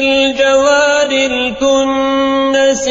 الْجَوَارِ الْكُنَّسِ